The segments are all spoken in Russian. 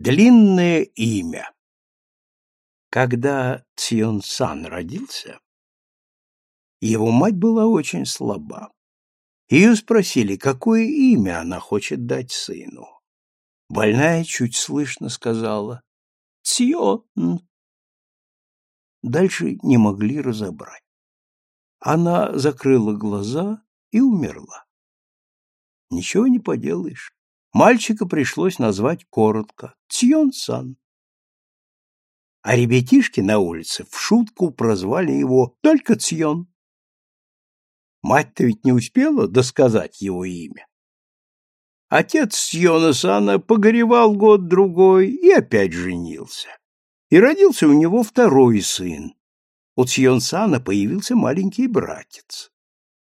Длинное имя. Когда Цион Сан родился, его мать была очень слаба. Ее спросили, какое имя она хочет дать сыну. Больная чуть слышно сказала «Цион». Дальше не могли разобрать. Она закрыла глаза и умерла. Ничего не поделаешь. Мальчика пришлось назвать коротко Цьон-сан. А ребятишки на улице в шутку прозвали его только Цьон. Мать-то ведь не успела досказать его имя. Отец Цьона-сана погоревал год-другой и опять женился. И родился у него второй сын. У Цьон-сана появился маленький братец.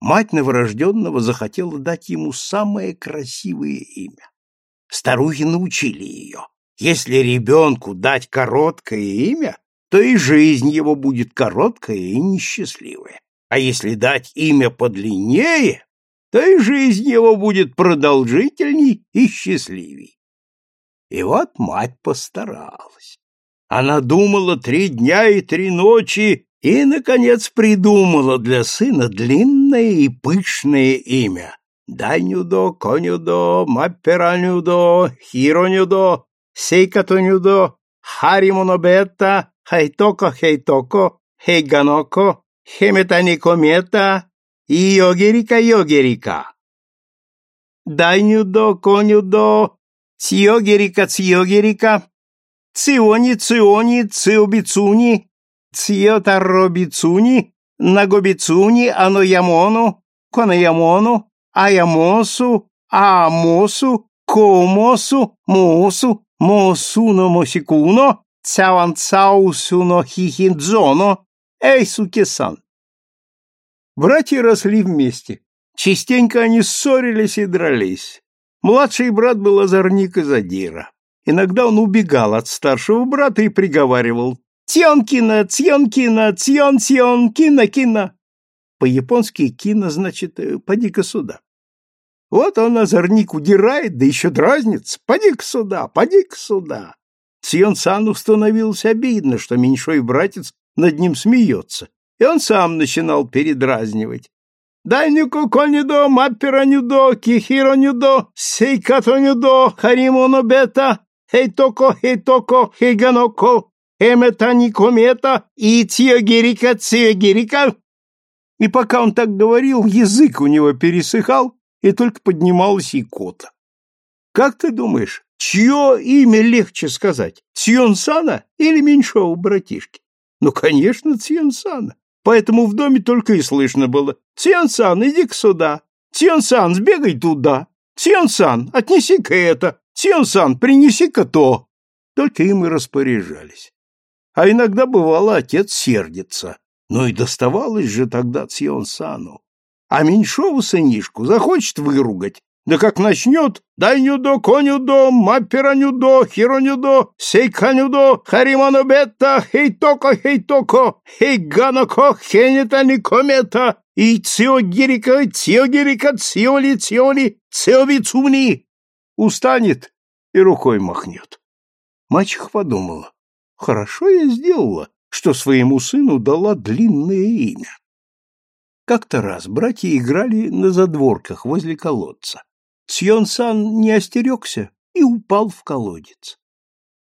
Мать новорожденного захотела дать ему самое красивое имя. Старухи научили ее. Если ребенку дать короткое имя, то и жизнь его будет короткая и несчастливая. А если дать имя подлиннее, то и жизнь его будет продолжительней и счастливей. И вот мать постаралась. Она думала три дня и три ночи и, наконец, придумала для сына длинное и пышное имя Дайнюдо, конюдо, мапперанюдо, хиронюдо, сейкатонюдо, харимонобета, хайтоко хейтоко, хейганоко, хеметаникомета, йогерика йогерика. Дайнюдо, конюдо, цьогерика цьогерика, циони циони циобицуни, циотаробицуни, нагобицуни, аноямону, конаямону, Аямосу, Аамосу, Коумосу, Моосу, Моосуно Мосикуно, Цяванцаусуно Хихиндзоно, Эйсукесан. Братья росли вместе. Частенько они ссорились и дрались. Младший брат был озорник и задира. Иногда он убегал от старшего брата и приговаривал «Тьонкина, Тьонкина, Тьон-Тьон, Кина-Кина». По-японски «кина» значит «поди-ка сюда». Вот он, озорник, удирает, да еще дразнится. Поди-ка сюда, поди-ка сюда. Сион-сану становилось обидно, что меньшой братец над ним смеется, и он сам начинал передразнивать. Дайнику конюдо, маппиранюдо, кихиронюдо, сейкатонюдо, харимонобета, хейтоко, хейтоко, хейганоко, эметаникомета и циогерика, циогерика. И пока он так говорил, язык у него пересыхал, и только поднималась икота. Как ты думаешь, чье имя легче сказать, Цьонсана или меньшого братишки? Ну, конечно, Цьонсана. Поэтому в доме только и слышно было «Цьонсан, иди-ка сюда! Цьонсан, сбегай туда! Цьонсан, отнеси-ка это! Цьонсан, принеси-ка то!» Только им и распоряжались. А иногда бывало, отец сердится. Ну и доставалось же тогда Цьонсану а меньшого сынишку захочет выругать, да как начнет «Дайнюдо, конюдо, маппиранюдо, хиронюдо, сейканюдо, хариманобетта, хейтоко, хейтоко, хейганоко, хенета комета и циогирика, циогирика, циоли, циоли, циовицуни!» Устанет и рукой махнет. Мачеха подумала, хорошо я сделала, что своему сыну дала длинное имя. Как-то раз братья играли на задворках возле колодца. Цьон-сан не остерегся и упал в колодец.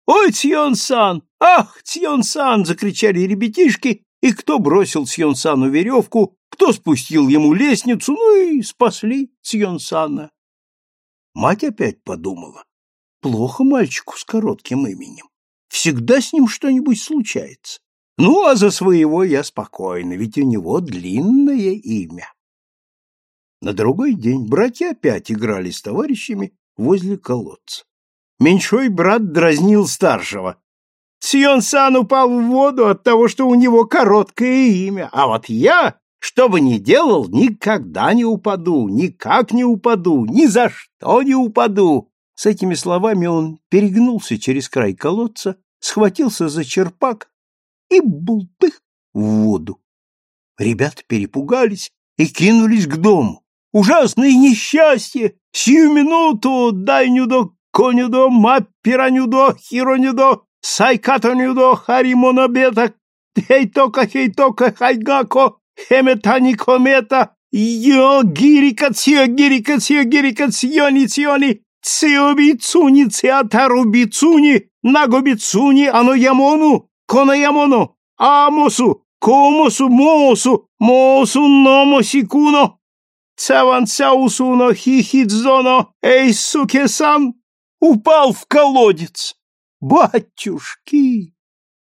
«Ой, Цьон-сан! Ах, Цьон-сан!» — закричали ребятишки, и кто бросил Цьон-сану веревку, кто спустил ему лестницу, ну и спасли Цьон-сана. Мать опять подумала. Плохо мальчику с коротким именем. Всегда с ним что-нибудь случается. Ну, а за своего я спокойна, ведь у него длинное имя. На другой день братья опять играли с товарищами возле колодца. Меньшой брат дразнил старшего. Сион-сан упал в воду от того, что у него короткое имя, а вот я, что бы ни делал, никогда не упаду, никак не упаду, ни за что не упаду. С этими словами он перегнулся через край колодца, схватился за черпак и бултых в воду. Ребята перепугались и кинулись к дому. Ужасное несчастье! Сию минуту дай нюдо конюдо, маппиранюдо, хиронюдо, сайкатонюдо, харимонобета, хейтока, хейтока, хайгако, хеметани комета, йо гирика, цио гирика, цио гирика, циони, циони, цио бицуни, циатару бицуни, ямону, амосу, комосу, моосу, моосу, номосикуно, цаван цаусуно, хихидзоно, эй, суке-сан, упал в колодец. Батюшки!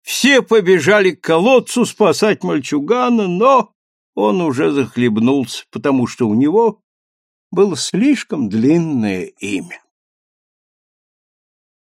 Все побежали к колодцу спасать мальчугана, но он уже захлебнулся, потому что у него было слишком длинное имя.